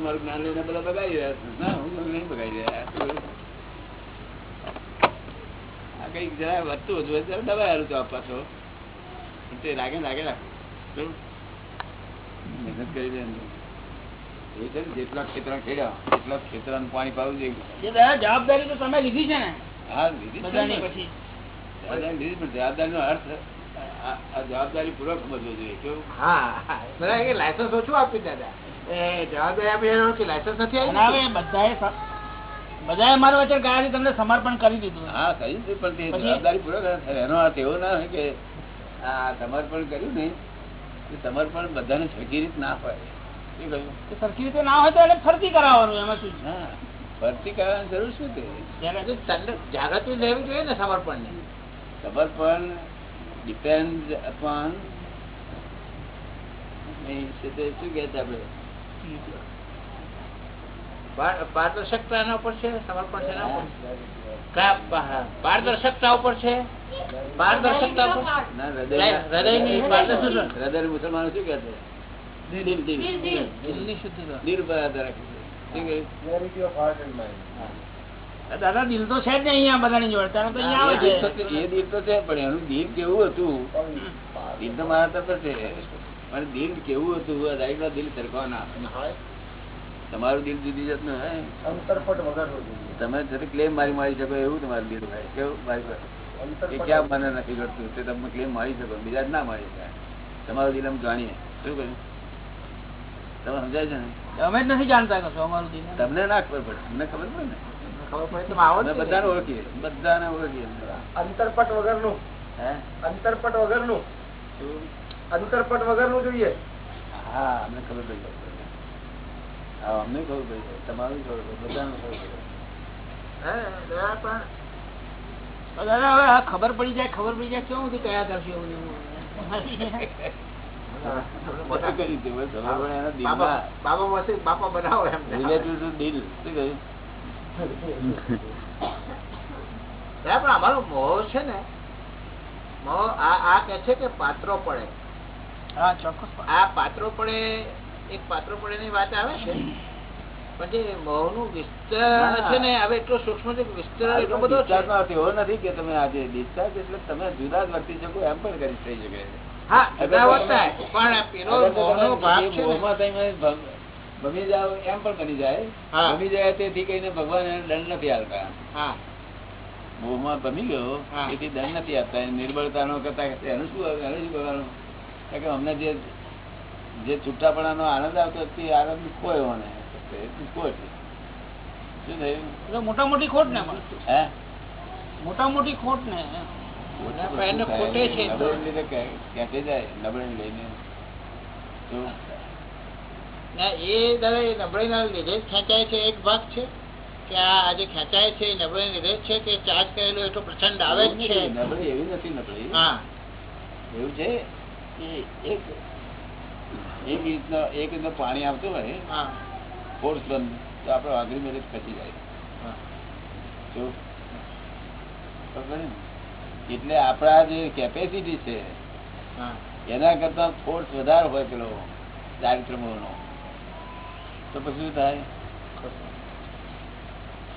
મારું જ્ઞાન લઈને બધા બગાડી રહ્યા છે. ના હું નહીં બગાડી રહ્યા. આ કંઈક જરા વધતું હતું જરા દવા હારું તો આપવા છો તે લાગે લાગે રાખો. મહેનત કરી દે એ છે ને જેટલા ખેતરા ખેડ્યા એટલા ખેતરાનું પાણી પાવું જોઈએ. એ જવાબદારી તો તમે લીધી છે ને. હા લીધી ને. પછી. જવાબદારી લીધી પણ જવાબદારીનો અર્થ આ- આ જવાબદારી પૂર્વક સમજવો જોઈએ. કેવું? હા લાયસન્સ ઓછું આપ્યું દાદા. સમર્પણ કરી દીધું. હા કહ્યું છે પણ જવાબદારી પૂર્વક એનો અર્થ એવો ના હોય કે આ સમર્પણ કર્યું ને સમર્પણ બધાને સરખી રીત ના હોય. સરખી રીતે ના હોય તો એને ફરતી કરાવવાનું એમાં શું ફરતી કરવાની જરૂર શું તે જાગૃતિ લેવી જોઈએ ને સમર્પણની સમર્પણ ડિપેન્ડ અપોન શું કે છે આપણે? પારદર્શકતા એના ઉપર છે? સમર્પણ પારદર્શકતા ઉપર છે? પારદર્શકતા હૃદય મુસલમાનો શું કહ્યું? દાદા દિલ તો છે જ ને અહીંયા બધાની જોડે. ત્યારે તો અહીંયા એ આવે દિલ તો છે. છે- એ દિલ તો છે પણ એનું દિલ કેવું હતું? દિલ તો મારા તરફ છે. પણ દિલ કેવું હતું રાઈટ દિલ સરખવાના તમારું દિલ જુદી જાતનું હોય. તમે જરી ક્લેમ મારી મારી શકો એવું તમારું દિલ હોય. કેવું? મારી પાસે. ક્યાં મને નથી કરતું તે તમે ક્લેમ મારી શકો. બીજા ના મારી શકાય. તમારું દિલ અમે જાણીએ. શું કહ્યું? તમે સમજાય છે ને? અમે જ નથી જાણતા કશું અમારું દિલ તમને ના ખબર પડે. તમને ખબર પડે ને? ખબર પડે તો આવો ને. બધાને ઓળખીએ. બધાને ઓળખીએ. અંતરપટ વગરનું. હે? અંતરપટ વગરનું. શું? અંતરપટ વગરનું જોઈએ. હા અમને ખબર પડી જાય હા અમને ખબર પડી જાય તમારું ખબર પડી બધાને ખબર પડી હે, દાદા પણ. તો દાદા હવે આ ખબર પડી જાય ખબર પડી જાય કેવું કયા કરશે એવું કરી છે બસ ખબર પડે એના દિલમાં. બાબા બાબા પાસે બાપા બનાવો એમ. દિલ. શું કહ્યું? પણ અમારો મોહ છે ને. મોહ આ આ કે છે કે પાત્રો પડે. આ પાત્રો પડે એક પાત્રો પડે ની વાત આવે છે. પણ જે મોહનું વિસ્તરણ છે ને હવે એટલો સૂક્ષ્મ છે એટલો બધો નો એવો નથી કે તમે આજે ડિસ્ચાર્જ એટલે તમે જુદા જ વર્તી શકો એમ પણ કરી થઈ શકે. હા જુદા હતા પણ પેલો અગર મોહનો ભાગ છે મોહમાં તમે ભમી જાવ એમ પણ બની જાય. ભમી જાય તેથી કહીને ભગવાન એને દંડ નથી આપતા. હા. મોહમાં ભમી ગયો એથી તેથી દંડ નથી આપતા નિર્બળતા નો કરતા એનું શું એનું શું કરવાનું? કે અમને જે જે છૂટાપણાનો આનંદ આવતો તે આનંદ ખોયો ને ખોટ શું થયું? મોટા મોટી ખોટ ને હે? મોટા મોટી ખોટ ને એવી નથી નબળી. હા. એવું છે? એક એક રીતનો એક રીતનો પાણી આવતું હોય હા. ફોર્સ બંધ તો આપણે આંગળી મેળે ખસી જાય. એટલે આપણા જે કેપેસિટી છે હા. એના કરતા ફોર્સ વધારે હોય પેલો કાર્યક્રમોનો તો પછી શું થાય?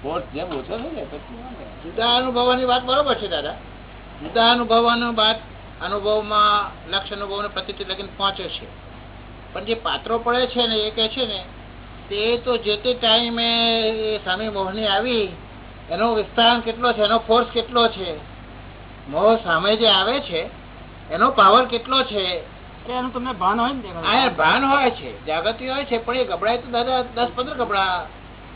ફોર્સ જેમ ઓછો નહીં. જુદા અનુભવવાની વાત બરોબર છે દાદા. જુદા અનુભવવાની વાત અનુભવમાં લક્ષ અનુભવને પ્રતિતિ લગીને પહોંચે છે પણ જે પાત્રો પડે છે ને એ કહે છે ને તે તો જે તે ટાઈમે એ સ્વામી મોહની આવી એનો વિસ્તાર કેટલો છે એનો ફોર્સ કેટલો છે મોહ સામે જે આવે છે એનો પાવર કેટલો છે એનું તમને ભાન હોય ને ભાન હોય છે જાગૃતિ હોય છે પણ એ ગભરાય તો દાદા દસ પંદર ગભરા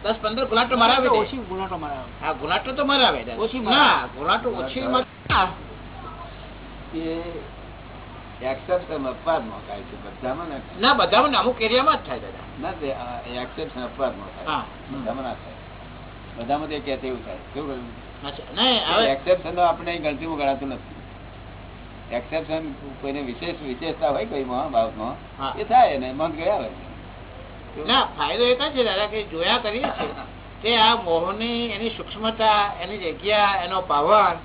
દસ પંદર ગુલાટો મરાવી ઓછી ગુનાટો મરાવે હા ગુલાટો તો મરાવે. ઓછી. ના ગુલાટો ઓછી. એ એક્સેપ્શન અપવાદમાં થાય છે. બધામાં ના બધામાં અમુક એરિયામાં જ થાય દાદા. ના એક્સેપ્શન અપવાદમાં થાય. બધામાં ના થાય. બધામાં તે કહે તેવું થાય. શું કહ્યું? અચ્છા નહીં હવે એક્સેપ્શન તો આપણે અહીં ગણાતું નથી. એક્સેપ્શન કોઈને વિશેષ વિશેષતા હોય કોઈ બાબતમાં. એ થાય ને મન ગયા હોય. ના ફાયદો એ છે દાદા કે જોયા કરીએ છીએ. તે આ મોહની એની સૂક્ષ્મતા એની જગ્યા એનો પાવર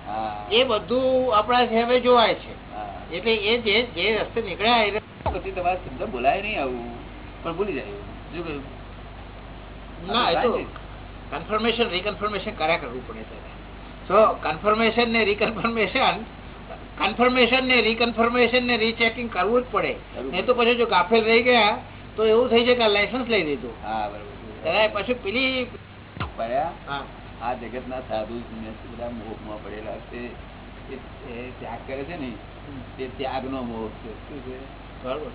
એ બધું આપણા હવે જોવાય છે. એટલે એ જે જે રસ્તે નીકળ્યા પછી તમારે શબ્દ બોલાય નહીં આવું પણ ભૂલી જાય. શું ના એ તો કન્ફર્મેશન રીકન્ફર્મેશન કર્યા કરવું પડે ત્યારે સો કન્ફર્મેશન ને રીકન્ફર્મેશન કન્ફર્મેશન ને રીકન્ફર્મેશન ને રીચેકિંગ કરવું જ પડે. નહીં તો પછી જો ગાફેલ રહી ગયા તો એવું થઈ જાય કે લાયસન્સ લઈ દીધું હા બરાબર. પછી પેલી પડ્યા. આ જગતના સાધુ બધા મોહમાં પડેલા છે. એ ત્યાગ કરે છે ને તે ત્યાગનો મોહ છે. શું છે? બરોબર.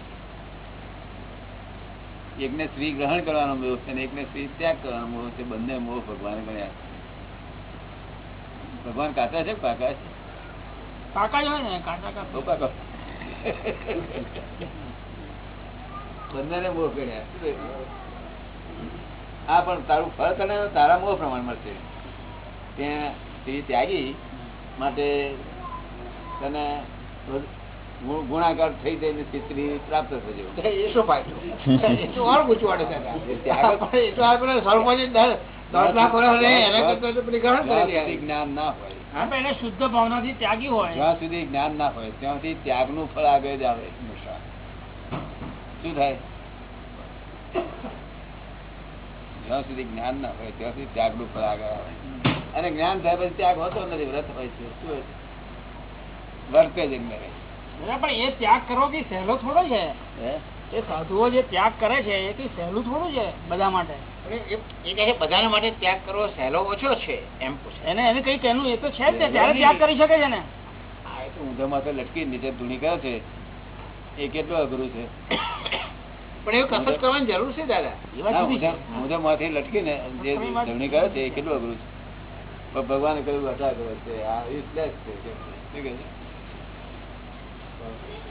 એકને સ્ત્રી ગ્રહણ કરવાનો મોહ છે અને એકને સ્ત્રી ત્યાગ કરવાનો મોહ છે. બંને મોહ ભગવાને ગણ્યા છે. ભગવાન કાચા છે કાકા છે? કાકા જ હોય ને કાકા કાકા. બંને મોહ ગણ્યા? હા પણ તારું ફળ તને તારા મોહ પ્રમાણ મળશે. ત્યાં સ્ત્રી ત્યાગી માટે તને ગુણાકાર થઈ જઈને સ્ત્રી પ્રાપ્ત થજો એ શું ફાયદો? એ તો પૂછવાડે દાદા એ તો આ પેલા સર્વપંચ દસ દસ લાખ વર્ષ રહે એના કરતા તો પેલી ગ્રહણ જ્ઞાન ના હોય. હા, પણ એને શુદ્ધ ભાવનાથી ત્યાગી હોય. જ્યાં સુધી જ્ઞાન ના હોય ત્યાં સુધી ત્યાગનું ફળ આગળ જ આવે. શું થાય? જ્યાં સુધી જ્ઞાન ના હોય ત્યાં સુધી ત્યાગનું ફળ આગળ આવે. અને જ્ઞાન થાય પછી ત્યાગ હોતો નથી વ્રત હોય છે શું હોય છે? વર્તે જ અંદર પણ એ ત્યાગ કરવો કઈ સહેલો થોડો છે? એ સાધુઓ જે ત્યાગ કરે છે એ કઈ સહેલું થોડું છે બધા માટે. પણ એ- એ કહે બધાના માટે ત્યાગ કરવો સહેલો ઓછો છે. એમ પૂછે. એને એને કંઈક એનું એ તો છે જ ત્યારે ત્યાગ કરી શકે છે ને? આ એ તો ઊંધામાં તો લટકી નીચે ધૂણી કરે છે. એ કેટલું અઘરું છે? પણ એવું કસરત કરવાની જરૂર છે દાદા. ના, જુદી છે. લટકીને જે જમણી કરે છે એ કેટલું અઘરું છે? પણ ભગવાને કહ્યું હતા કરે છે. આ યુઝલેસ છે કે છે. શું કહે છે?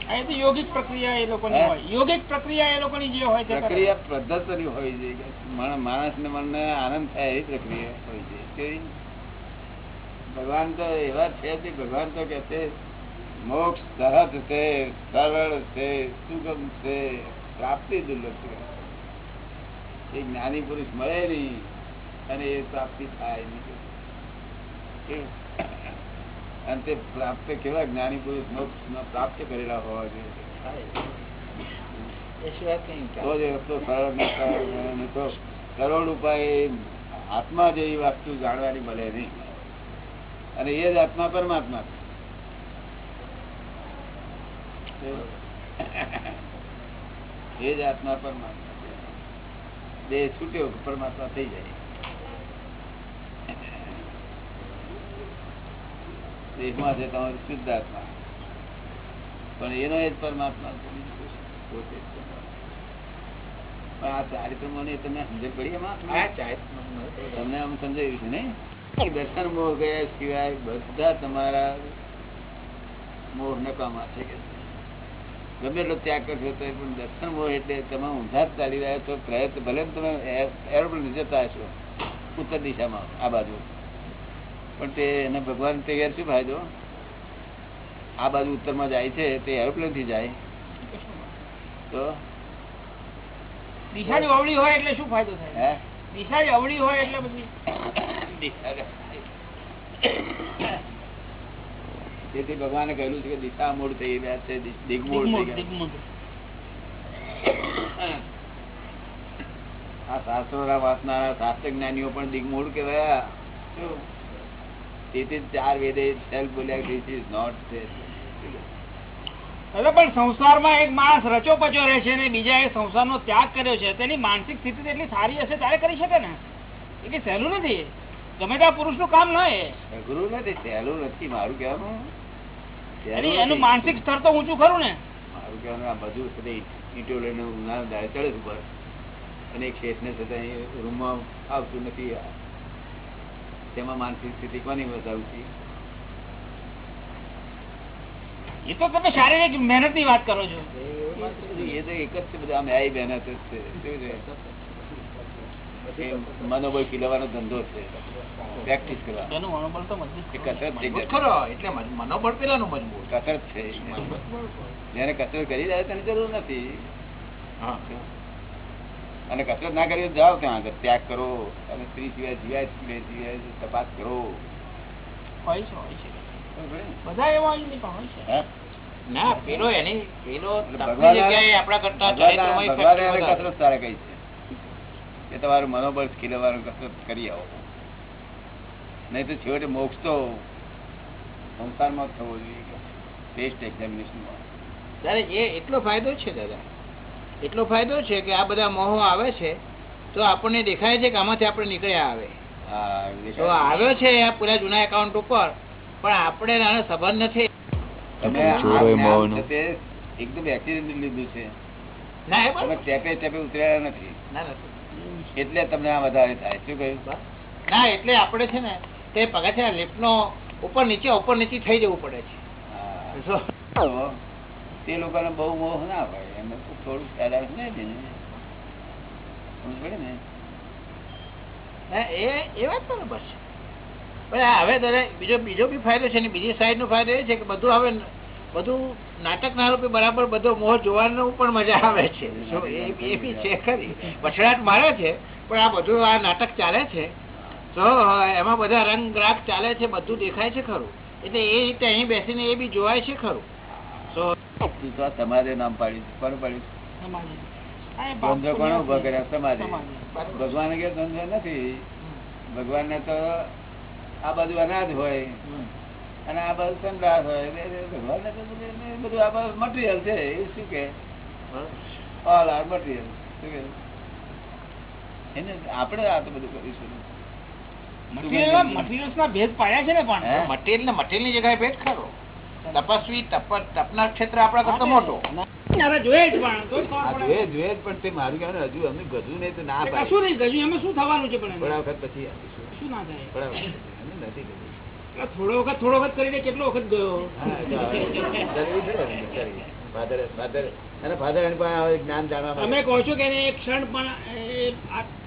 આ એ તો યોગિક પ્રક્રિયા એ લોકોની હોય. યોગિક પ્રક્રિયા એ લોકોની જે હોય તે પ્રક્રિયા પદ્ધતિની હોય છે કે માણ- મનને આનંદ થાય એવી પ્રક્રિયા હોય છે. ભગવાન તો એવા છે કે ભગવાન તો કે છે મોક્ષ સહજ છે સરળ છે સુગમ છે. પ્રાપ્તિ દુર્લભ છે એ જ્ઞાની પુરુષ મળે નહીં અને એ પ્રાપ્તિ થાય નહીં. અને તે પ્રાપ્ત કેવા જ્ઞાની પુરુષ મોક્ષ પ્રાપ્ત કરેલા હોવા જોઈએ. સરળ ઉપાય આત્મા જેવી વસ્તુ જાણવાની મળે નહીં. અને એ જ આત્મા પરમાત્મા છે. એ જ આત્મા પરમાત્મા દેહ છૂટ્યો પરમાત્મા થઈ જાય. દેહમાં છે તમારું શુદ્ધ આત્મા પણ એનો એ જ પરમાત્મા પોતે પણ આ ચારિત્રમોની તમને સમજ પડી એમાં? તમને આમ સમજાયું છે ને? દર્શન મોહ ગયા સિવાય બધા તમારા મોહ નકામા છે. કે ગમે એટલો ત્યાગ કરશો તો પણ દર્શન મોહ એટલે તમે ઊંધા જ ચાલી રહ્યા છો પ્રયત્ન ભલે તમે એરોપ્લેન જતા હશો ઉત્તર દિશામાં આ બાજુ. પણ તે એને ભગવાન તે ઘેર શું ફાયદો? આ બાજુ ઉત્તરમાં જાય છે તે એરોપ્લેનથી જાય. તો? દિશાની અવળી હોય એટલે શું ફાયદો થાય? હે? દિશાની અવળી હોય એટલે પછી તેથી ભગવાને કહ્યું છે કે દિશા મૂળ થઈ રહ્યા છે દિગ્મૂળ થઈ ગયા આ શાસ્ત્રોના વાંચનારા શાસ્ત્ર જ્ઞાનીઓ પણ દિગ્મૂળ કહેવાયા? તેથી ચાર વેદે સેલ્ફ બોલ્યા ધીસ ઇઝ નોટ દાદા, પણ સંસારમાં એક માણસ રચો પચો રહે છે ને બીજા એ સંસારનો ત્યાગ કર્યો છે તેની માનસિક સ્થિતિ એટલી સારી હશે ત્યારે કરી શકે ને? એ કઈ સહેલું નથી. ગમે ત્યાં પુરુષનું કામ ન એ અઘરું નથી સહેલું નથી મારું કહેવાનું. સહેલું એની- માનસિક સ્તર તો ઊંચું ખરું ને. મારું કહેવાનું આ બધું છે ઈટો લઈને ઉનાળો દાડે ચડે ઉપર. અને એક શેઠને છતાં રૂમમાં આવતું નથી. તેમાં માનસિક સ્થિતિ કોની બતાવતી એ તો તમે શારીરિક મહેનતની વાત કરો છો. એ તો એક જ છે બધા મહેનત જ છે? એ મનોબળ ખીલવાનો ધંધો છે. પ્રેક્ટિસ કરવા. એનું મનોબળ તો મજબૂત કસરત થઈ જાય. ખરો એટલે મનોબળ પેલાનું મજબૂત. કસરત છે. જેને કસરત કરી જાય તેની જરૂર નથી. હા. અને કસરત ના કરી જાઓ ત્યાં આગળ? ત્યાગ કરો. અને સ્ત્રી સિવાય જીવાય સિવાય જીવાય તપાસ કરો. હોય છે હોય છે. બધા એવા હોય પણ હોય છે. ના પેલો એની પેલો આપણા કરતા. કસરત સારા કહી છે. કે તમારું મનોબળ ખીલવવાનું કસરત કરી આવો. નહીં તો છેવટે મોક્ષ તો સંસારમાં જ થવો જોઈએ ટેસ્ટ એક્ઝામિનેશનમાં ત્યારે એ એટલો ફાયદો છે દાદા? એટલો ફાયદો છે કે આ બધા મોહો આવે છે તો આપણને દેખાય છે કે આમાંથી આપણે નીકળ્યા આવે. તો આવ્યો છે આ પૂરા જૂના એકાઉન્ટ ઉપર પણ આપણે આને સંબંધ નથી. એકદમ એક્સિડન્ટ લીધું છે. ના એ. ટેપે ટેપે ઉતર્યા નથી. ના નથી. એટલે તમને આ વધારે થાય. શું કહ્યું? ના એટલે આપણે છે ને તે પગથિયા લિફ્ટનો ઉપર નીચે ઉપર નીચે થઈ જવું પડે છે. તો લોકોને બહુ મોહ ના હોય એમને થોડું ને. સમજ પડે ને? ના, એ એ વાત બરોબર છે. હવે તારે બીજો બીજો બી ફાયદો છે ને બીજી સાઈડ નો ફાયદો એ છે કે બધું હવે બધું નાટકના રૂપે બરાબર બધો મોહ જોવાનો પણ મજા આવે છે. એ એ બી છે ખરી. વછડાટ મારે છે પણ આ બધું આ નાટક ચાલે છે. તો એમાં બધા રંગ રાગ ચાલે છે બધું દેખાય છે ખરું. એટલે એ રીતે અહીં બેસીને એ બી જોવાય છે ખરું. તો તું તો આ નામ પાડ્યું છે. કોનું પાડ્યું કોણે ઊભા કર્યા? સમાધિ. ભગવાન કે ધંધો નથી? ભગવાન ને તો આ બધું અનાજ હોય. અને આ બધું સંદાસ હોય તો બધું એ બધું આ મટીરિયલ છે એ શું કે? ઓલ આર મટીરિયલ શું કે? એને આપણે આ તો બધું કરીશું. મટીરિયલ્સ ના ભેદ પાડ્યા છે ને પણ. મટીરિયલ ને મટીરિયલની જગ્યાએ ભેદ ખરો. તપસ્વી તપ તપના ક્ષેત્ર આપણા કરતા મોટો. જોઈએ જ પણ તો જ ખબર આ પડે. જોઈએ જોઈએ જ પણ તે હજુ અમે ગજું નહીં તો ના કશું નહીં ગજુ એમાં શું થવાનું છે પણ થોડા? વખત પછી આપીશું. શું ના થાય? નથી ગજું. થોડો વખત થોડો વખત કરીને કેટલો વખત ગયો? હા, તો હવે જરૂરી છે ને, જરૂરી. Father- father- અને father એની પાસે જ્ઞાન જાણવા તમે કહો છો કે એને એક ક્ષણ પણ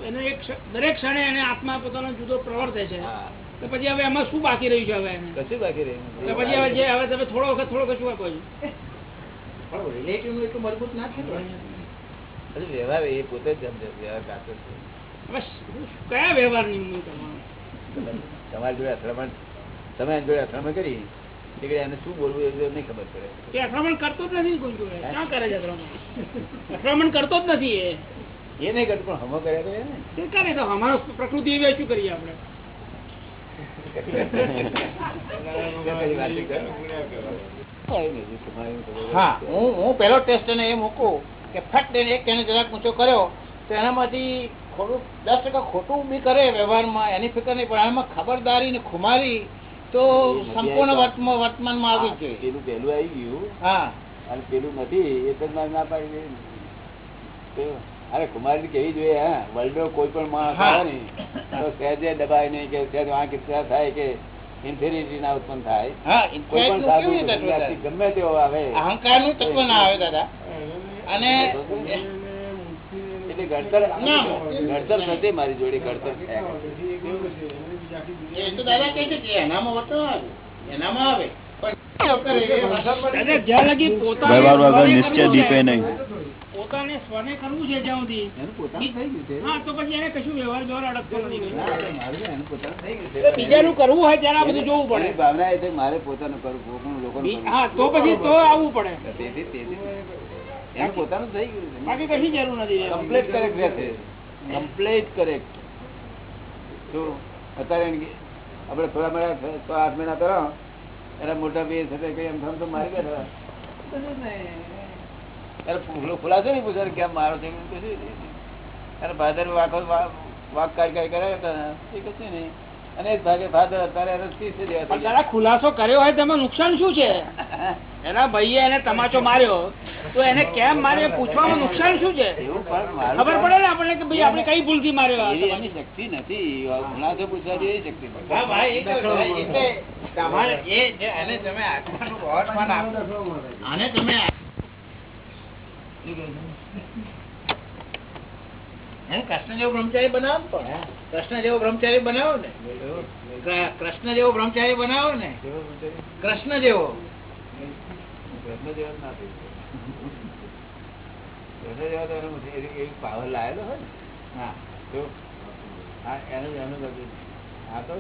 એને એક દરેક ક્ષણે એને આત્મા પોતાનો જુદો પ્રવર્તે છે. તો પછી હવે એમાં શું બાકી રહ્યું છે હવે એને? કશું બાકી રહ્યું તો પછી હવે જે હવે તમે થોડો વખત થોડો વખત શું છો? પણ રિલેટિવનું એટલું મજબૂત ના થયું વ્યવહાર એ પોતે જ સમજે વ્યવહાર કાચો છે. કયા વ્યવહારની હું કરવાનું? તમારી જોડે અથડામણ તમે એની જોડે અથડામણ કરી? એટલે એને શું બોલવું એ નહીં ખબર પડે. એ અથડામણ કરતો જ નથી કોઈ જોડે. ક્યાં કરે છે અથડામણ? અથડામણ કરતો જ નથી એ. એ નહીં કરતું પણ હમો કર્યા કરે ને તે કરે તો? અમારો પ્રકૃતિ એવી શું કરીએ આપણે? હા હું હું ટેસ્ટ એને એ મૂકું કે ફટ એક તેને જરાક ઊંચો કર્યો તો એનામાંથી ખોટું દસ ટકા ખોટું બી કરે વ્યવહારમાં એની ફિકર નહીં પણ એમાં ખબરદારી ને ખુમારી તો સંપૂર્ણ વર્તમાન વર્તમાનમાં આવી જ જોઈએ પેલું પહેલું આવી ગયું. હા. અને પેલું નથી એ તો ના પાડી દે. અરે કુમારી કેવી જોઈએ હા? વર્લ્ડ કોઈ પણ માણસ આવે ને તો સહેજે દબાય નહીં કે સહેજ વાંક ઇચ્છા થાય કે ઇન્ફિનિટી ના ઉત્પન્ન થાય. કોઈ પણ સાધુ ગમે તેવો આવે. અહંકારનું તત્વ ના આવે દાદા. અને એટલે ઘડતર ઘડતર નથી મારી જોડે ઘડતર નિશ્ચય કરવું દીપે છે, નહીં પોતાને સ્વને કરવું છે જ્યાં સુધી. એનું થઈ ગયું છે. પછી એને કશું વ્યવહાર વ્યવહાર અડકતો નથી કઈ. ના, એટલે મારું એનું થઈ ગયું બીજાનું કરવું હોય ત્યારે આ બધું જોવું પડે. ભાવના એ મારે પોતાનું કરવું કરવું. હા તો પછી તો આવવું પડે. તેથી તેથી. એનું પોતાનું થઈ ગયું બાકી કશી જરૂર નથી કમ્પ્લીટ કરેક્ટ રહેશે. કમ્પ્લીટ કરેક્ટ તો અત્યારે આપણે થોડા મળ્યા છ આઠ મહિના કરો એના મોટા બે છે કઈ એમ થમ તો મારી બેઠા કશું જ નહીં. ત્યારે ખુલાસો નહીં પૂછે કેમ મારો છે. ત્યારે ફાધર વાંકો વાક કાઢી કરે એ કશું નહીં? અને એક ભાગે ફાધર અત્યારે ખુલાસો કર્યો હોય તેમાં નુકસાન શું છે? એના ભાઈએ એને તમાચો માર્યો. તો એને કેમ માર્યો? પૂછવામાં નુકસાન શું છે? ખબર પડે ને આપણને કે ભાઈ આપણે કઈ ભૂલથી માર્યો? એની શક્તિ નથી. ખુલાસો પૂછવા જેવી શક્તિ નથી. હા ભાઈ એ તો એટલે તમારે એ જે આને તમે કૃષ્ણ જેવો બ્રહ્મચારી બનાવો ને કૃષ્ણ જેવો બ્રહ્મચારી બનાવો ને. કૃષ્ણ જેવો બ્રહ્મચારી બનાવો ને. કૃષ્ણ જેવો પ્રશ્ન જેવા ના થઈ શકે. જેવા તો એનો એવી એવી પાવર લાયેલો હોય ને. હા તો આ એનું એનું બધું આ તો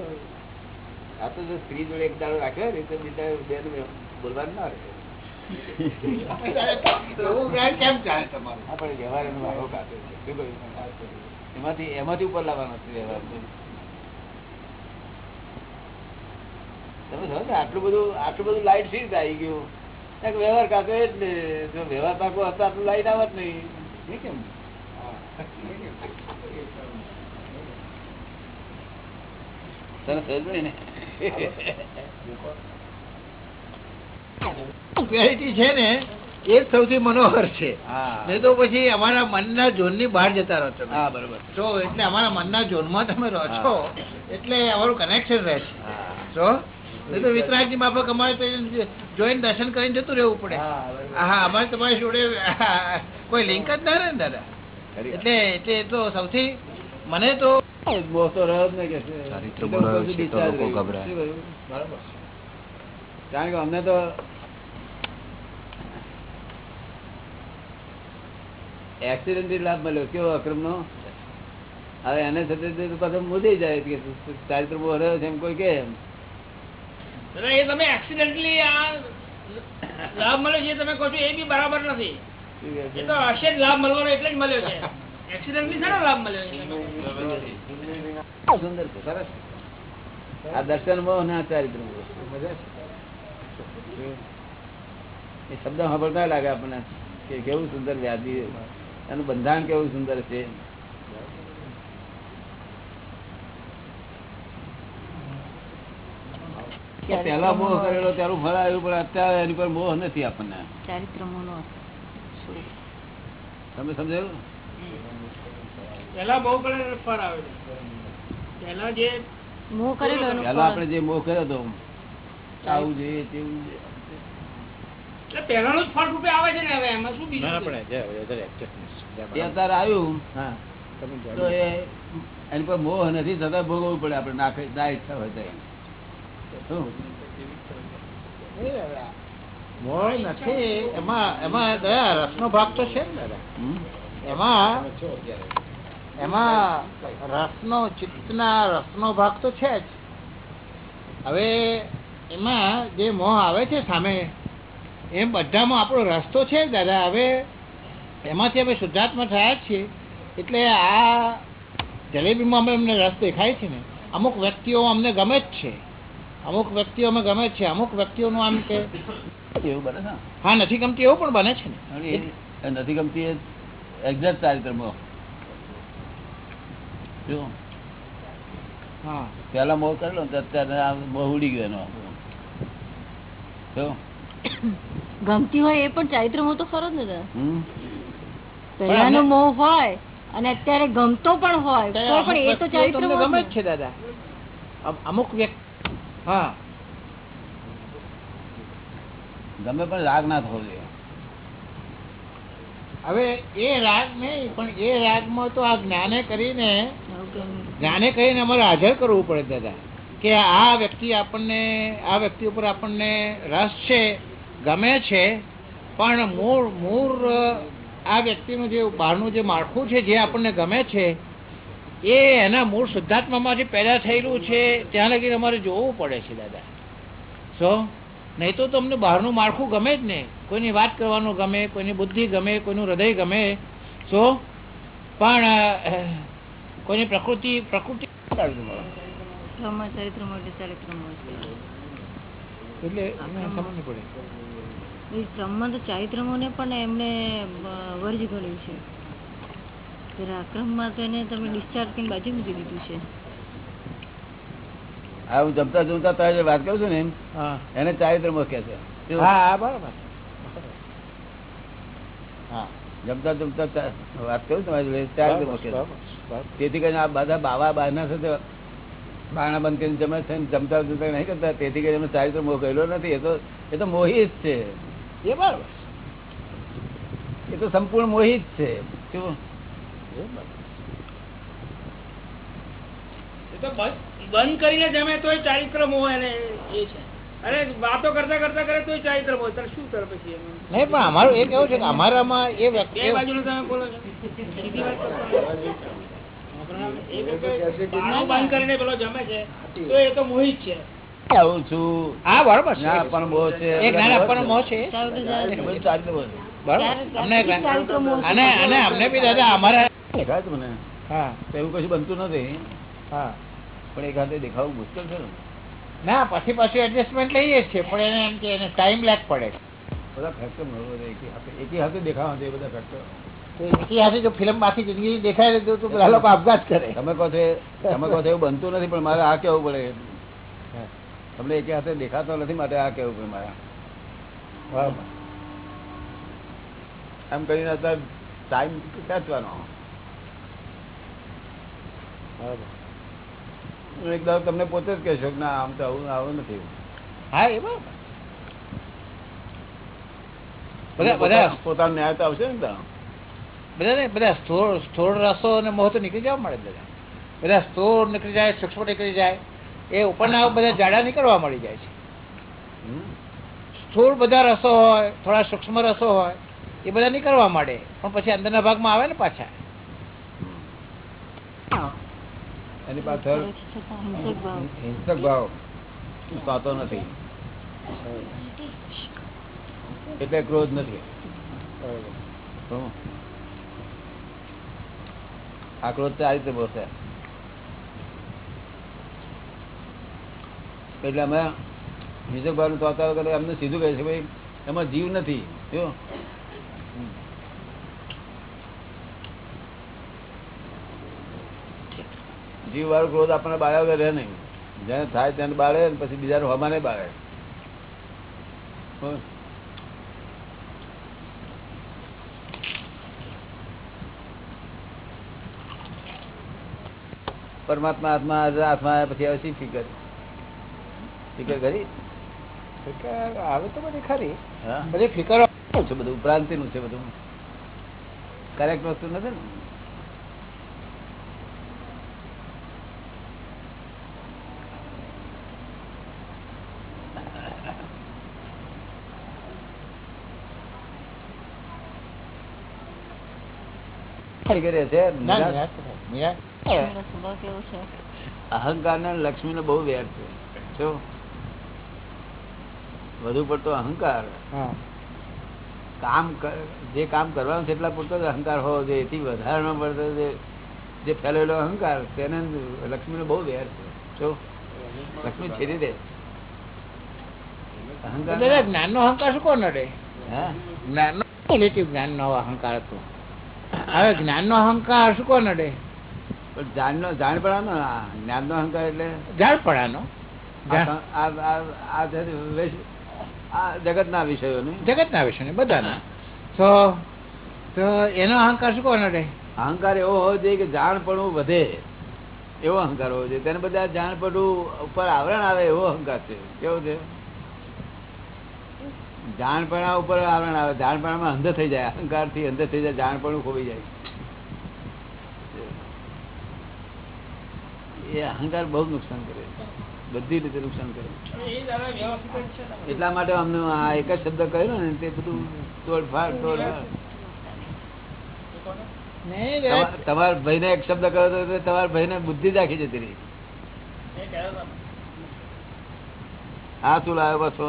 આ તો જો સ્ત્રી જોડે એક દાડો રાખ્યો ને તો બીજા બે બોલવાનું ના રહે. છે. એમાંથી એમાંથી ઉપર લાવવાનો છે વ્યવહાર. તમે સમજો આટલું બધું આટલું બધું લાઈટ સી આવી ગયું? વ્યવહાર કાતો એટલે જો વ્યવહાર પાકો હતો આટલું લાઈટ આવત નહીં. કેમ? તને સમજ ને? છે ને એ સૌથી મનોહર છે. હા. નહીં તો પછી અમારા મનના ઝોનની બહાર જતા રહો છો હા બરોબર. તો એટલે અમારા મનના ઝોનમાં તમે રહો છો એટલે અમારું કનેક્શન રહે છે. તો નહીં તો વિતરાગની માફક અમારે તો જોઈને દર્શન કરીને જતું રહેવું પડે. હા, અમારે તમારી જોડે કોઈ લિંક જ ના રહે ને દાદા? એટલે એટલે તો સૌથી મને તો કારણ કે અમને તો એક્સિડન્ટથી લાભ મળ્યો. કેવો અક્રમ નો હવે એને સાથે તો પાછો મૂંઝાઈ જાય કે ચારિત્ર બહુ રહ્યો છે એમ કોઈ કે એ તમે એક્સિડન્ટલી આ લાભ મળ્યો છે તમે કહો છો, એ બી બરાબર નથી? એ તો હશે જ લાભ મળવાનો એટલે જ મળ્યો છે. એક્સિડન્ટલી સારો લાભ મળ્યો છે? સુંદર સરસ આ દર્શન મોહ ના ચારિત્ર એ શબ્દ સાંભળતા લાગે આપણને કે કેવું સુંદર વ્યાધિ, એનું બંધારણ કેવું સુંદર છે. કે પહેલા મોહ કરેલો ત્યારે ફળ આવ્યું પણ અત્યારે એની પર મોહ નથી આપણને. સ્વરૂપ તમે સમજાયું? પેલા બહુ પડે ફળ આવે પેલા જે મોહ કરેલો પેલા આપણે જે મોહ કર્યો હતો આવું જોઈએ તેવું પહેલાનું જ ફળ રૂપે આવે છે ને હવે એમાં શું બીજું અત્યારે આવ્યું. તો એની પર મોહ નથી છતાં ભોગવવું પડે આપણે નાખે ના ઈચ્છા હોય તો શું? નથી એમાં એમાં દયા રસનો ભાગ તો છે ને દાદા. એમાં એમાં રસનો ચિત્તના રસનો ભાગ તો છે જ. હવે એમાં જે મોહ આવે છે સામે એમ બધામાં આપણો રસ્તો છે જ દાદા. હવે એમાંથી અમે શુદ્ધાત્મા થયા છીએ એટલે આ જલેબીમાં અમે અમને રસ દેખાય છે ને. અમુક વ્યક્તિઓ અમને ગમે જ છે. અમુક વ્યક્તિઓ ગમે છે અમુક વ્યક્તિઓનું આમ કે એવું બને છે હા નથી ગમતી એવું પણ બને છે ને. નથી ગમતી એ એક્ઝેક્ટ ચારિત્ર મોહ જો. હા. પેલા મોહ કરેલો ને અત્યારે આ બહુ ઉડી ગયો એનો. જો. ગમતી હોય એ પણ ચારિત્રમોહ તો ખરો જ ને? પહેલાનો મોહ હોય અને અત્યારે ગમતો પણ હોય તો પણ એ તો ચારિત્ર તમને ગમે જ છે દાદા. અમુક વ્યક્તિ હા ગમે પણ રાગ ના થવો જોઈએ હવે એ રાગ નહીં પણ એ રાગમાં તો આ જ્ઞાને કરીને. જ્ઞાને કરીને અમારે હાજર કરવું પડે દાદા કે આ વ્યક્તિ આપણને આ વ્યક્તિ ઉપર આપણને રસ છે ગમે છે પણ મૂળ મૂળ આ વ્યક્તિનું જે બહારનું જે માળખું છે જે આપણને ગમે છે એ એના મૂળ શુદ્ધાત્મામાંથી પેદા થયેલું છે ત્યાં લગી અમારે જોવું પડે છે દાદા. સો નહીં તો તમને બહારનું માળખું ગમે જ ને કોઈની વાત કરવાનું ગમે કોઈની બુદ્ધિ ગમે કોઈનું હૃદય ગમે. સો પણ કોઈની પ્રકૃતિ પ્રકૃતિ એટલે પડે. એ બ્રહ્મ તો પણ એમને વર્જ ગણ્યું છે. ત્યારે તો એને તમે ડિસ્ચાર્જ કરીને બાજુ મૂકી દીધું છે. આ હું જમતા જમતા તારે જે વાત કરું છું ને એને ચારિત્ર મોહ કહે છે. હા હા, બરાબર. હા જમતા જમતા વાત કરું તમારી જોડે ચારિત્ર મોહ કહે છે. બરાબર, બરાબર. તેથી કરીને આ બધા બાવા બહારના સાથે બાણા બંધ કરીને જમે છે ને જમતા જમતા નહીં કરતા તેથી કરીને ચારિત્ર મોહ કહેલો નથી. એ તો એ તો મોહી જ છે. એ બરાબર. એ તો સંપૂર્ણ મોહી જ છે. શું? બંધ બંધ કરીને જમે તોય ચારિત્ર મોહ એને એ છે. અરે વાતો કરતા કરતા કરે તોય ચારિત્ર મોહ તારે શું કરે પછી નહીં પણ અમારું એ કેવું છે કે અમારામાં એ વ્યક્તિ બે બાજુનું તમે બોલો છો. સીધી વાત કરતા એ વ્યક્તિ બારણું બંધ કરીને પેલો જમે છે તો એ તો મોહિત છે. આવું છું. હા બરોબર છે. પણ મોહ છે. એ જ્ઞાન આપવાનો મોહ છે. તો. બરાબર. અમને અને અને અમને બી દાદા અમારા દેખાય મને. હા. એવું કશું બનતું નથી. હા. પણ દેખાવું મુશ્કેલ છે ને. ના પછી પાછું એડજસ્ટમેન્ટ લઈએ જ છે પણ એને એમ કે એને ટાઈમ લેગ પડે. બધા ફેક્ટર એકી હાથે દેખાવા છે બધા ફેક્ટર તો એકી હાથે જો ફિલ્મમાંથી જિંદગી દેખાય તો તો બધા લોકો આપઘાત કરે. તમે કહો છો તમે કહો છો એવું બનતું નથી પણ મારે આ કેવું પડે? તમને એકી હાથે દેખાતો નથી માટે આ કેવું પડે મારે? એમ કરીને અત્યારે ટાઈમ ખેંચવાનો બરાબર. એક તમને પોતે જ કહેશો કે ના આમ તો આવું આવું નથી. હા એ બરાબર. પોતાનો ન્યાય તો આવશે ને ત્યાં. બધા ને બધા સ્થૂળ સ્થૂળ રસો અને મોહ તો નીકળી જવા મળે બધા. બધા સ્થોળ નીકળી જાય સૂક્ષ્મ નીકળી જાય એ ઉપરના બધા જાડા નીકળવા મળી જાય છે. સ્થૂળ બધા રસો હોય થોડા સૂક્ષ્મ રસો હોય એ બધા નીકળવા માંડે. પણ પછી અંદરના ભાગમાં આવે ને પાછા. એની પાછળ હિંસક ભાવ. સાતો નથી. એટલે ક્રોધ નથી. આ ક્રોધ તો આ રીતે બોલશે. એટલે અમે હિંસક ભાવનું વગર અમને સીધું કહે છે ભાઈ એમાં જીવ નથી. જો. જીવ વાળો ક્રોધ આપણને બાળ્યા વગર રહે નહીં. જેને થાય તેને બાળે ને પછી બીજાને હવામાને બાળે. પરમાત્મા આત્મા આત્મા આવ્યા પછી આવે શી ફિકર? ફિકર કરી? ફિકર આવે તો બધી ખરી. હા. બધી ફિકરો છે બધું? ઉપરાંતિ નું છે બધું. કરેક્ટ વસ્તુ નથી ને કરે છે ના નિરાશ તો થાય. નિરાશ. એનો સ્વભાવ કેવો છે અહંકાર ને લક્ષ્મી નો બહુ વેર છે. જો? વધુ પડતો અહંકાર. કામ જે કામ કરવાનું છે એટલા પૂરતો જ અહંકાર હોવો જોઈએ. એથી વધારે પડતો જે- જે ફેલેલો અહંકાર તેને લક્ષ્મી નો બહુ વેર છે. જો? લક્ષ્મી છેડી દે. અહંકાર જ્ઞાન જ્ઞાનનો અહંકાર શું કોણ નડે જ્ઞાન નો જ્ઞાન નો અહંકાર હતો. હવે જ્ઞાનનો અહંકાર શું કોણ નડે જાણ જાણનો જાણપણાનો જ્ઞાન નો અહંકાર એટલે? જાણપણાનો આ સ- આ- આ- આ જે વિશ- આ જગતના વિષયોને. જગતના બધાના. તો તો એનો અહંકાર શું કોણ નડે અહંકાર એવો હોવો જોઈએ કે જાણપણું વધે. એવો અહંકાર હોવો જોઈએ. તેને બધા જાણપણું ઉપર આવરણ આવે એવો અહંકાર છે. કેવો છે? જાણપણા ઉપર આવરણ આવે. જાણપણામાં અંધ થઈ જાય. અહંકારથી અંધ થઈ જાય જાણપણું ખોવાઈ જાય. એ અહંકાર બહુ નુકસાન કરે બધી રીતે નુકસાન કરે. એટલા માટે અમને આ એક જ શબ્દ કહ્યો ને તે બધું તોડફાડ તોડફાડ તમારા ભાઈને એક શબ્દ કહ્યો તો તમારા ભાઈને બુદ્ધિ જ આખી જતી રહી. હા આ શું લાવ્યો પાછો.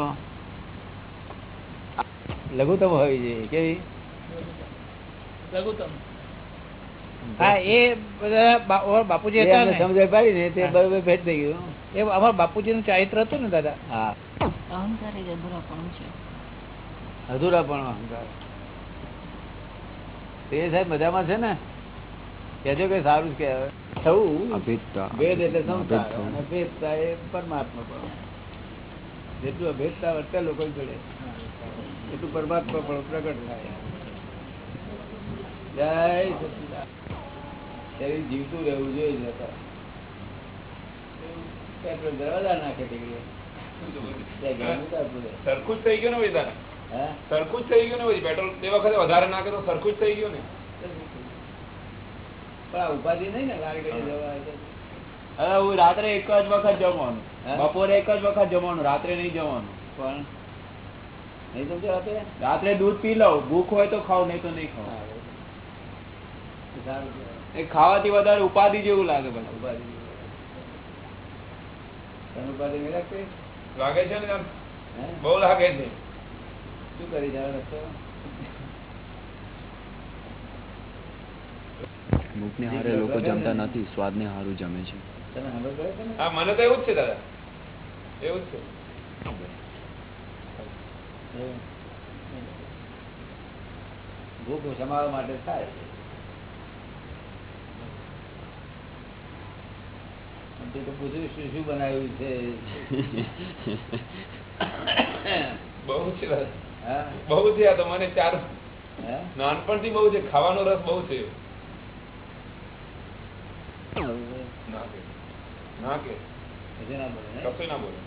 લઘુત્તમ હોવી જોઈએ કેવી લઘુત્તમ. હા એ બધા બાપુજી હતા ને. સમજાય પાડી ને તે બરોબર ભેટ થઈ ગયું. એ અમારા બાપુજીનું ચારિત્ર હતું ને દાદા. હા. અહંકાર એ અધૂરાપણું છે. અધૂરા પણ અહંકાર. તે સાહેબ મજામાં છે ને? કેજો કે સારું જ કહેવાય. થવું. ભેદ એટલે સંસાર. અને ભેદતા એ પરમાત્મા પણ જેટલું અભેદતા વર્તે લોકો જોડે. એટલું પરમાત્મા પણ પ્રગટ થાય. જય સચિદાન શરીર જીવતું રહેવું જોઈએ જતા દરવાજા નાખે. સરખું જ થઈ ગયું ને સરખું જ થઈ ગયું ને પેટ્રોલ તે વખતે વધારે નાખે તો સરખું જ થઈ ગયું ને? પણ આ ઉપાધિ નહીં ને લાગે જવા હું રાત્રે એક જ વખત જમવાનું. બપોરે એક જ વખત જમવાનું રાત્રે નહીં જવાનું પણ નહીં સમજો રાત્રે? દૂધ પી લઉં ભૂખ હોય તો ખાવ નહીં તો નહીં ખાવ એ ખાવાથી વધારે ઉપાધિ જેવું લાગે પછી ઉપાધિ તને ઉપાધિ નહીં લાગતી? લાગે છે ને બહુ લાગે છે. શું કરી જાય રસ્તો? ભૂખને હારે લોકો જમતા નથી સ્વાદને હારું જમે છે. તમે ખબર છે ને? હા મને તો એવું જ છે દાદા. એવું જ છે. ભૂખ સમાવવા માટે થાય છે. તો પૂછ્યું શું શું બનાવ્યું છે? બહુ છે બહુ છે આ તો મને ચાર નાનપણથી બહુ છે ખાવાનો રસ બહુ છે. ના કે. ના કે. ના બોલે ને? કશું ના બોલે.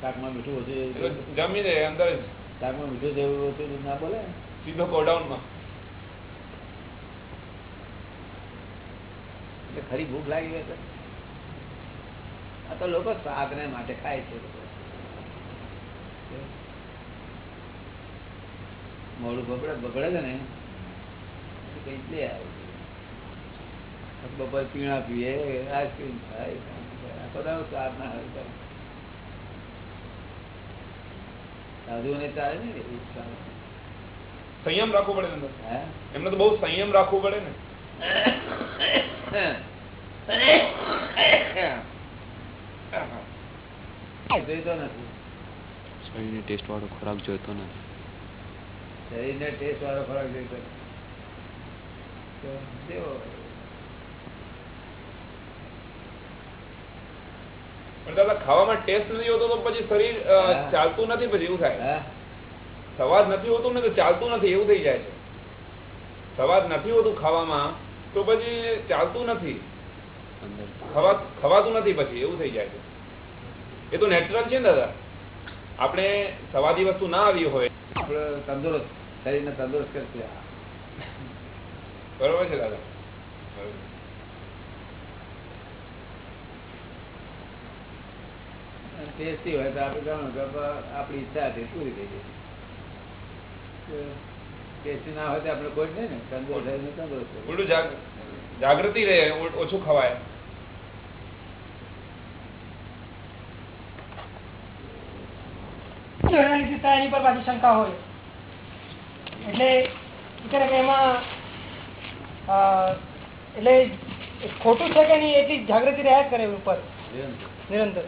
શાકમાં મીઠું ઓછું જમી દે અંદર જ શાકમાં મીઠું જેવું હતું ના બોલે? સીધો ગોડાઉનમાં. એટલે ખરી ભૂખ લાગી ગઈ આ તો લોકો સ્વાદને માટે ખાય છે. મોડું બગડે બગડે છે ને કઈ લે આવે. બપોર પીણા પીએ આઈસ્ક્રીમ ખાય દાડો શાક ના હોય તો. સાધુઓને ચાલે ને સંયમ રાખવો પડે અંદર એમને તો બહુ સંયમ રાખવું પડે ને. શરીરને ટેસ્ટ વાળો ખોરાક જોઈતો નથી. શરીરને ટેસ્ટ વાળો ખોરાક જોઈતો નથી. તો દેવો પણ દાદા ખાવામાં ટેસ્ટ નથી હોતો તો પછી શરીર ચાલતું નથી પછી એવું થાય. સવાદ નથી હોતું ને તો ચાલતું નથી એવું થઈ જાય છે. સવાદ નથી હોતું ખાવામાં તો પછી ચાલતું નથી. ખવા ખવાતું નથી પછી એવું થઈ જાય છે. એ તો નેચરલ છે ને દાદા. આપણે સવાદી વસ્તુ ના આવી હોય. આપણે તંદુરસ્ત શરીરને તંદુરસ્ત કરશે બરોબર છે દાદા. બરોબર. ટેસ્ટી હોય તો આપણે જાણો કે આપણી ઈચ્છા હતી પૂરી થઈ ગઈ. ટેસ્ટી ના હોય તો આપણે કોઈ નહીં ને તંદુરસ્ત શરીરને તંદુરસ્ત. ઉલટું જાગૃતિ રહે ઓછું ખવાય. એના પર પાછી શંકા હોય. એટલે કરે કે એમાં એટલે ખોટું છે કે નહીં એટલી જાગૃતિ રહ્યા જ કરે ઉપર. નિરંતર.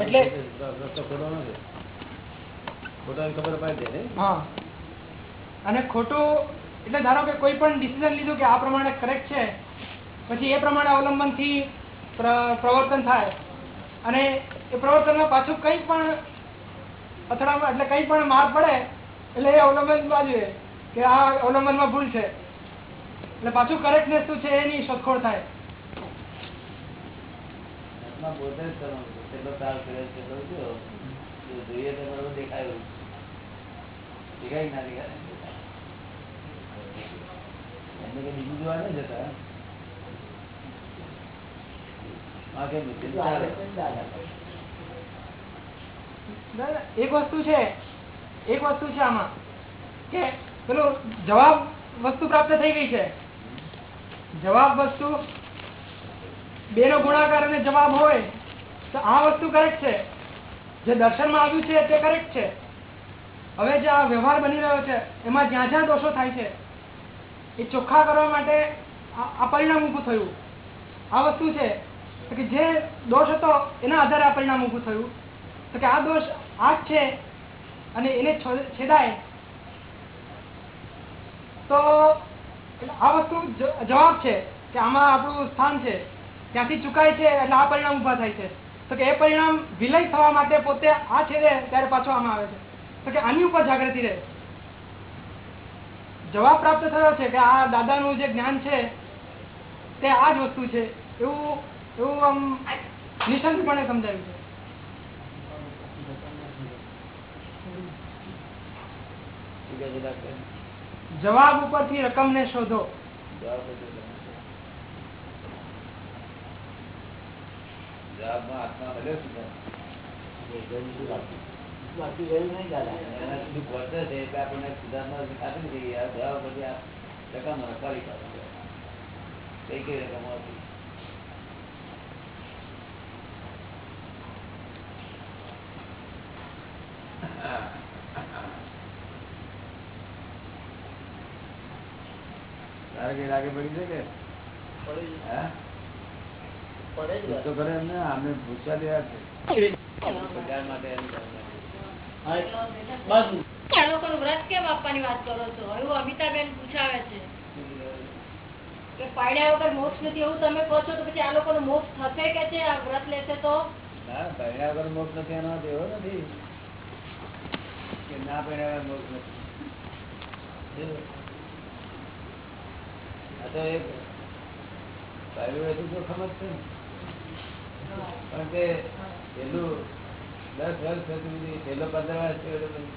એટલે અને ખોટું એટલે ધારો કે કોઈ પણ ડિસિઝન લીધું કે આ પ્રમાણે કરેક્ટ છે પછી એ પ્રમાણે અવલંબનથી પ્રવર્તન થાય. અને એ પ્રવર્તનમાં પાછું કંઈ પણ અથડામણ એટલે કંઈ પણ માર પડે એટલે એ અવલંબન બાજુ કે આ અવલંબનમાં ભૂલ છે. એટલે પાછું કરેક્ટનેસ શું છે એની શોધખોળ થાય. પોતે જ કરવાનું. કેટલો ના બીજું જોવા નહીં જતા? એક વસ્તુ છે, એક વસ્તુ છે આમાં, કે પેલો જવાબ વસ્તુ પ્રાપ્ત થઈ ગઈ છે. જવાબ વસ્તુ બે નો ગુણાકાર અને જવાબ હોય તો આ વસ્તુ કરેક્ટ છે. જે દર્શનમાં આવ્યું છે તે કરેક્ટ છે. હવે જે આ વ્યવહાર બની રહ્યો છે, એમાં જ્યાં જ્યાં દોષો થાય છે, એ ચોખ્ખા કરવા માટે આ પરિણામ ઊભું થયું. આ વસ્તુ છે કે જે દોષ હતો, એના આધારે આ પરિણામ ઊભું થયું. તો કે આ દોષ આ છે, અને એને છેદાય. તો આ વસ્તુ જવાબ છે કે આમાં આપણું સ્થાન છે. ત્યાંથી ચુકાય છે, એટલે આ પરિણામ ઊભા થાય છે. તો કે એ પરિણામ વિલય થવા માટે પોતે આ છેદે ત્યારે પાછો આમાં આવે છે. તો કે આની ઉપર જાગૃતિ રહે. જવાબ પ્રાપ્ત થયો છે કે આ દાદાનું જે જ્ઞાન છે, તે આ જ વસ્તુ છે. એવું એવું આમ નિશંકપણે સમજાવ્યું છે? જવાબ ઉપરથી રકમને શોધો. જવાબ બધો તમે. જવાબમાં આત્મા મળ્યો શું છે? એના સુધી પહોંચે છે એટલે આપણને સુધારણા ખાતરી થઈ ગઈ. આ જવાબ પછી આ રકમ રખવાડી કાઢો. કઈ કઈ રકમો હતી તારે કઈ લાગે પડી છે કે હા? તો કરે એમ અમે પૂછવા દેવા છે. બજાર માટે એમ કરવાનું. આ લોકોનું વ્રત કેમ આપવાની વાત કરો છો? એવું અમિતાબેન પૂછાવે છે. કે પાડ્યા વગર મોક્ષ નથી એવું તમે કહો છો તો પછી આ લોકોનો મોક્ષ થશે કે છે? આ વ્રત લેશે તો? ના પહેર્યા વગર મોક્ષ નથી એનો એવો નથી કે ના પડ્યા વગર મોક્ષ નથી. આ તો એક પહેલું એટલું જોખમ જ છે ને. પણ તે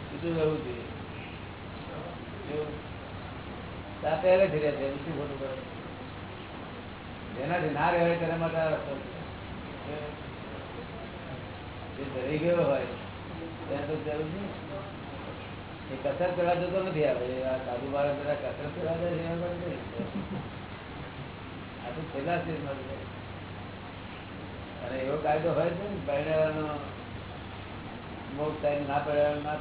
બીજું રહેવું જોઈએ. તાતે કરે? જેનાથી ના રહેવાય તેના માટે આ જે ડરી ગયો હોય, ત્યાં તો જરૂર નહીં એ કસર કરવા જતો નથી આવે આ સાધુ બાળક બધા કસરત કરવા જાય આ તો છેલ્લા સ્ટેજમાં. અને એવો કાયદો હોય છે ને પહેરવાનો મોક્ષ થાય ના પહેરવાનો ના